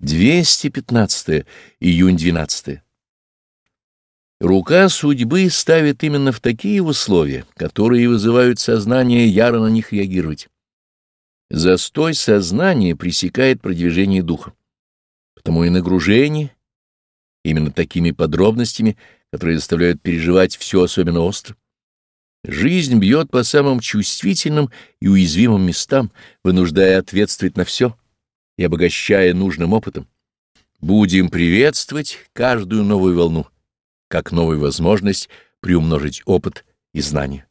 215 июнь 12 Рука судьбы ставит именно в такие условия, которые вызывают сознание яро на них реагировать. Застой сознания пресекает продвижение духа. Потому и нагружение именно такими подробностями, которые заставляют переживать все особенно остро. Жизнь бьет по самым чувствительным и уязвимым местам, вынуждая ответствовать на все и обогащая нужным опытом. Будем приветствовать каждую новую волну, как новую возможность приумножить опыт и знания.